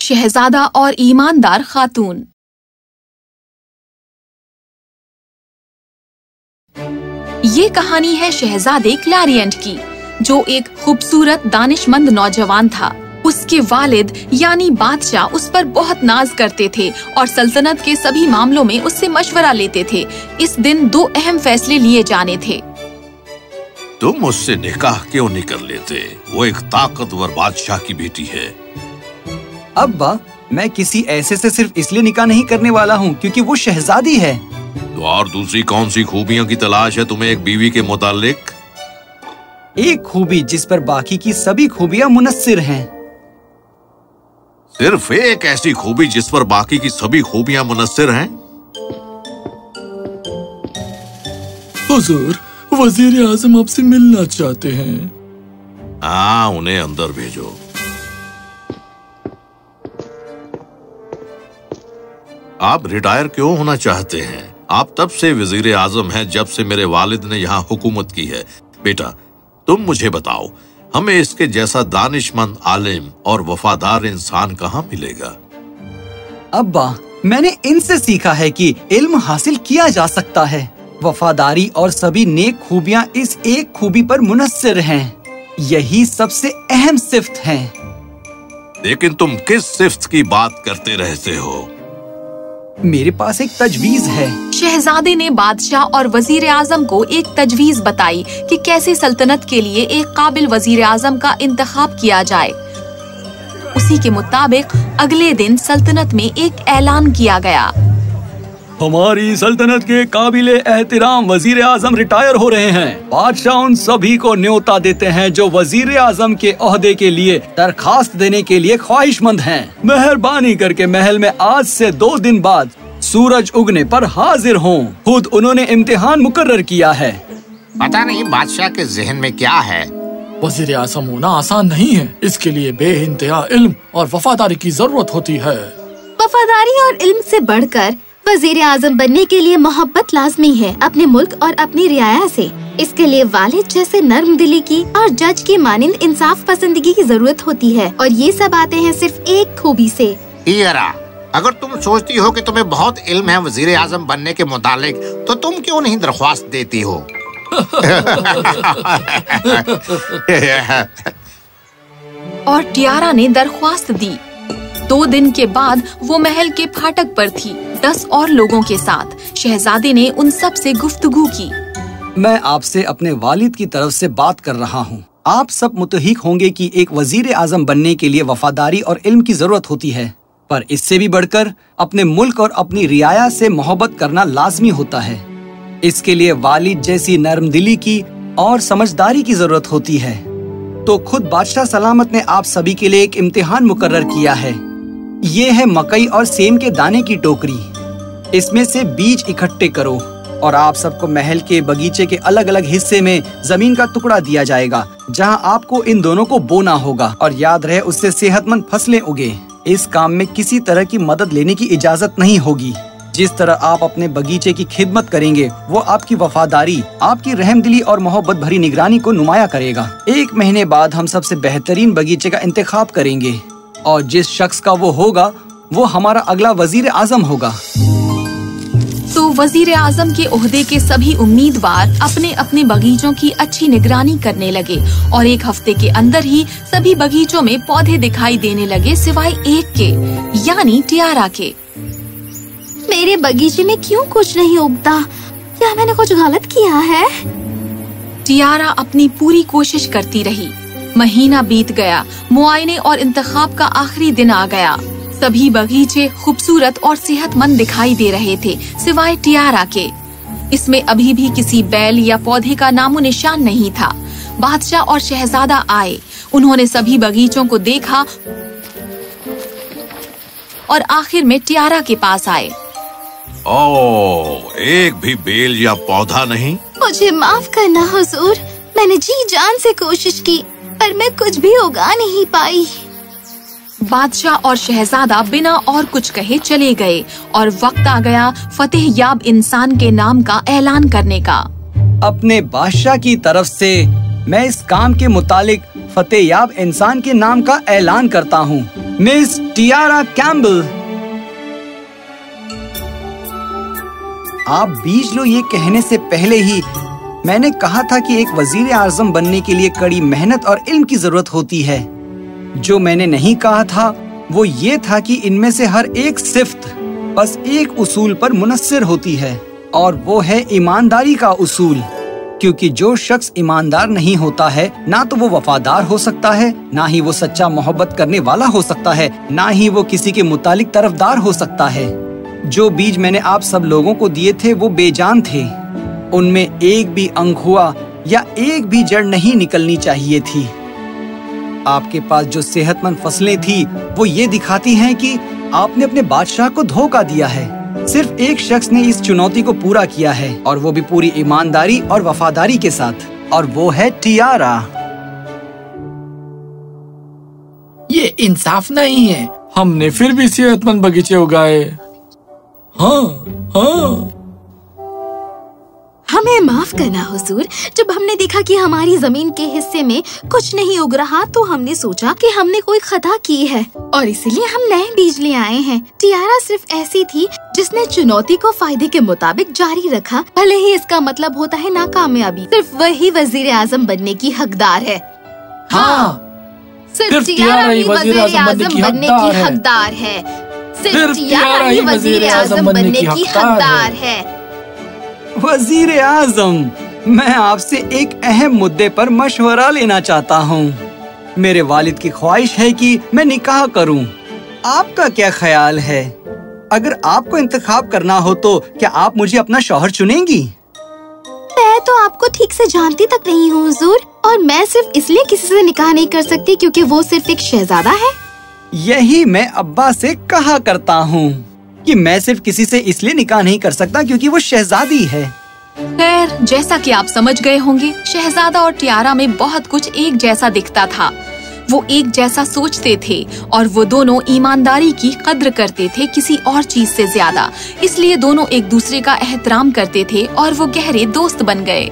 शहजादा और ईमानदार खातून। ये कहानी है शहजादे क्लैरियंट की, जो एक खूबसूरत, दानिशमंद नौजवान था। उसके वालिद, यानी बादशाह, उस पर बहुत नाज करते थे और सल्तनत के सभी मामलों में उससे मशवरा लेते थे। इस दिन दो अहम फैसले लिए जाने थे। तुम उससे निकाह क्यों नहीं कर लेते? वो एक ताकतवर बादशाह की बेटी है। अब्बा मैं किसी ऐसे से सिर्फ़ इसलिए निकाह नहीं करने वाला हूँ क्योंकि वो शहजादी है। तो और दूसरी कौन सी खूबियों की तलाश है तुम्हें एक बीवी के मुतालिक? एक खूबी जिस पर बाकी की सभी खूबियाँ मुनस्सिर हैं। सिर्फ़ एक ऐसी खूबी जिस पर बाकी की सभी खूबियाँ मुनस्सिर हैं? हुजूर वज़ीर आज़म आपसे मिलना चाहते हैं। हाँ उन्हें अंदर भेजो। आप रिटायर क्यों होना चाहते हैं? आप तब से वज़ीर आज़म हैं जब से मेरे वालिद ने यहाँ हुकूमत की है। बेटा तुम मुझे बताओ हमें इसके जैसा दानिशमंद आलिम और वफादार इंसान कहाँ मिलेगा? अब्बा मैंने इनसे सीखा है कि इल्म हासिल किया जा सकता है। वफादारी और सभी नेक खूबियाँ इस एक खूबी पर मुनस्सिर हैं। यही सबसे अहम सिफ्त हैं। लेकिन तुम किस सिफ्त की बात करते रहते हो मेरे पास एक तजवीज है शहजादे ने बादशाह और वज़ीर आज़म को एक तजवीज बताई कि कैसे सल्तनत के लिए एक काबिल वज़ीर आज़म का इंतखाब किया जाए उसी के मुताबिक अगले दिन सल्तनत में एक ऐलान किया गया हमारी सल्तनत के काबिल एहतराम वज़ीर आज़म रिटायर हो रहे हैं। बादशाह उन सभी को न्योता देते हैं जो वज़ीर आज़म के अहदे के लिए दरखास्त देने के लिए ख्वाहिशमंद हैं। मेहरबानी करके महल में आज से दो दिन बाद सूरज उगने पर हाजिर हों। खुद उन्होंने इम्तिहान मुकर्र किया है। पता नहीं बादशाह के जहन में क्या है। वज़ीर आज़म होना आसान नहीं है। इसके लिए बे इंतहा इल्म और वफादारी की ज़रूरत होती है। वफादारी और इल्म से बढ़कर वज़ीर आज़म बनने के लिए मोहब्बत लाजमी है अपने मुल्क और अपनी रियाया से। इसके लिए वालिद जैसे नर्म दिली की और जज की मानिंद इंसाफ पसंदगी की ज़रूरत होती है। और ये सब आते हैं सिर्फ़ एक खूबी से। हीरा अगर तुम सोचती हो कि तुम्हें बहुत इल्म है वज़ीर आज़म बनने के मुतालिक तो तुम क्यों नहीं दरख्वास्त देती हो? और टियारा ने दरख्वास्त दी। दो दिन के बाद वो महल के फाटक पर थी। दस और लोगों के साथ। शहजादे ने उन सबसे गुफ्तगू की। मैं आपसे अपने वालिद की तरफ़ से बात कर रहा हूँ। आप सब मुतहिक होंगे कि एक वज़ीर आज़म बनने के लिए वफादारी और इल्म की ज़रूरत होती है। पर इससे भी बढ़कर, अपने मुल्क और अपनी रियाया से मोहब्बत करना लाजमी होता है। इसके लिए वालिद जैसी नरम दिली की और समझदारी की ज़रूरत होती है। तो खुद बादशाह सलामत ने आप सभी के लिए एक इम्तिहान मुकर्र किया है। ये है मकई और सेम के दाने की टोकरी। इसमें से बीज इकट्ठे करो और आप सबको महल के बगीचे के अलग अलग हिस्से में ज़मीन का टुकड़ा दिया जाएगा, जहाँ आपको इन दोनों को बोना होगा। और याद रहे, उससे सेहतमंद फ़सलें उगे। इस काम में किसी तरह की मदद लेने की इजाज़त नहीं होगी। जिस तरह आप अपने बगीचे की खिदमत करेंगे, वो आपकी वफादारी, आपकी रहमदिली और मोहब्बत भरी निगरानी को नुमाया करेगा। एक महीने बाद हम सबसे बेहतरीन बगीचे का इंतखाब करेंगे। और जिस शख्स का वो होगा वो हमारा अगला वज़ीर आज़म होगा। तो वज़ीर आज़म के ओहदे के सभी उम्मीदवार अपने अपने बगीचों की अच्छी निगरानी करने लगे और एक हफ़्ते के अंदर ही सभी बगीचों में पौधे दिखाई देने लगे सिवाय एक के यानी टियारा के। मेरे बगीचे में क्यों कुछ नहीं उगता? क्या मैंने कुछ गलत किया है? टियारा अपनी पूरी कोशिश करती रही। महीना बीत गया। मुआयने और इंतखाब का आखिरी दिन आ गया। सभी बगीचे खूबसूरत और सेहतमंद दिखाई दे रहे थे सिवाय टियारा के। इसमें अभी भी किसी बैल या पौधे का नामो निशान नहीं था। बादशाह और शहजादा आए। उन्होंने सभी बगीचों को देखा और आखिर में टियारा के पास आए। ओ, एक भी बेल या पौधा नहीं? मुझे माफ़ करना हुजूर। मैंने जी जान से कोशिश की। पर मैं कुछ भी उगा नहीं पाई। बादशाह और शहजादा बिना और कुछ कहे चले गए और वक्त आ गया फतेह याब इंसान के नाम का ऐलान करने का। अपने बादशाह की तरफ़ से मैं इस काम के मुतालिक फतेह याब इंसान के नाम का ऐलान करता हूँ। Miss Tiara Campbell. आप बीज लो ये कहने से पहले ही मैंने कहा था कि एक वज़ीर आज़म बनने के लिए कड़ी मेहनत और इल्म की ज़रूरत होती है। जो मैंने नहीं कहा था, वो ये था कि इनमें से हर एक सिफ्त, बस एक उसूल पर मुनसर होती है, और वो है ईमानदारी का उसूल। क्योंकि जो शख्स ईमानदार नहीं होता है, ना तो वो वफादार हो सकता है, ना ही वो सच्चा मोहब्बत करने वाला हो सकता है, ना ही वो किसी के मुतालिक तरफदार हो सकता है। जो बीज मैंने आप सब लोगों को दिए थे, वो बेजान थे। उनमें एक भी अंक हुआ या एक भी जड़ नहीं निकलनी चाहिए थी। आपके पास जो सेहतमंद फ़सलें थी, वो ये दिखाती हैं कि आपने अपने बादशाह को धोखा दिया है। सिर्फ़ एक शख्स ने इस चुनौती को पूरा किया है और वो भी पूरी ईमानदारी और वफादारी के साथ, और वो है टियारा। ये इंसाफ नहीं है। हमने फिर भी सेहतमंद बगीचे उगाए। हाँ हाँ। हमें माफ़ करना हुजूर। जब हमने देखा कि हमारी ज़मीन के हिस्से में कुछ नहीं उग रहा तो हमने सोचा कि हमने कोई खता की है। और इसलिए हम नए बीज ले आए हैं। टियारा सिर्फ़ ऐसी थी जिसने चुनौती को फ़ायदे के मुताबिक जारी रखा। भले ही इसका मतलब होता है नाकामयाबी सिर्फ़ वही वज़ीर आज़म बनने की हकदार है। हाँ। सिर्फ़ टियारा ही वज़ीर आज़म बनने की हकदार है। सिर्फ़ टियारा ही वज़ीर आज़म बनने की हकदार है। वज़ीर आज़म मैं आपसे एक अहम मुद्दे पर मशवरा लेना चाहता हूँ। मेरे वालिद की ख्वाहिश है कि मैं निकाह करूँ। आपका क्या ख्याल है? अगर आपको इंतखाब करना हो तो क्या आप मुझे अपना शौहर चुनेंगी? मैं तो आपको ठीक से जानती तक नहीं हूँ हुजूर और मैं सिर्फ़ इसलिए किसी से निकाह नहीं कर सकती क्योंकि वो सिर्फ़ एक शहजादा है। यही मैं अब्बा से कहा करता हूँ। कि मैं सिर्फ़ किसी से इसलिए निकाह नहीं कर सकता क्योंकि वो शहजादी है। खैर, जैसा कि आप समझ गए होंगे, शहजादा और टियारा में बहुत कुछ एक जैसा दिखता था। वो एक जैसा सोचते थे और वो दोनों ईमानदारी की कद्र करते थे किसी और चीज़ से ज़्यादा। इसलिए दोनों एक दूसरे का एहतराम करते थे और वो गहरे दोस्त बन गए।